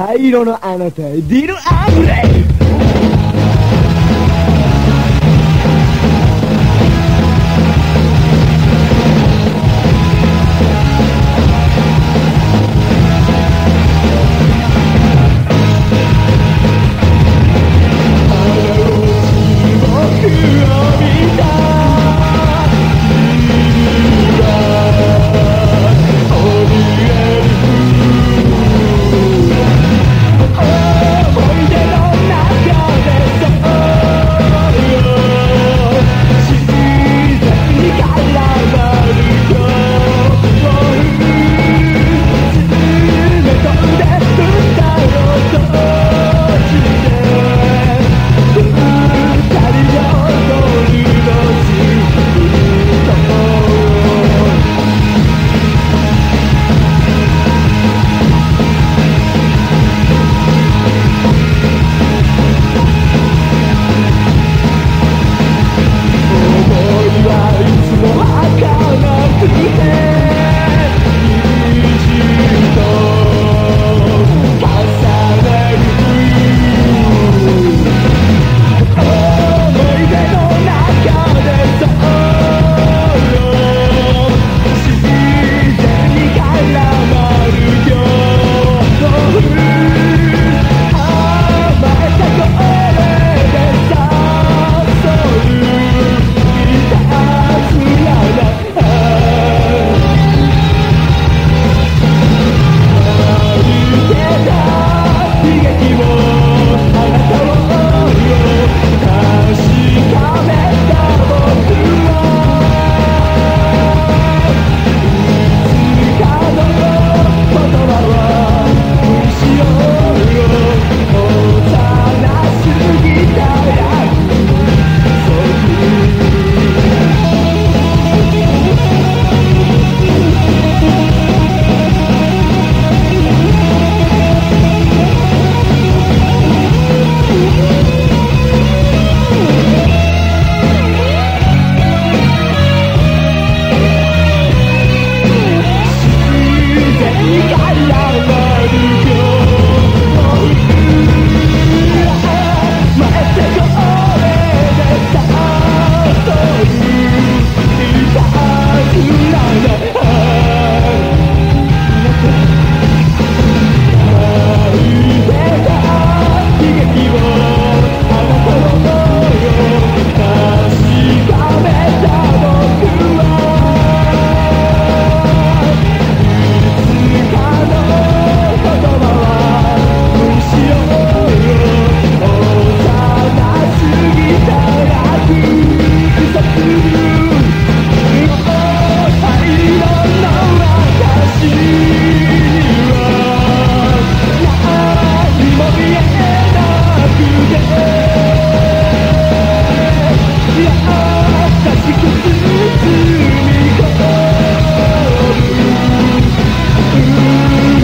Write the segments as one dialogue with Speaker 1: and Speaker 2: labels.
Speaker 1: 灰色のあなたへディルアブレイ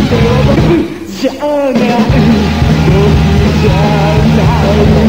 Speaker 1: じゃない僕じゃな。い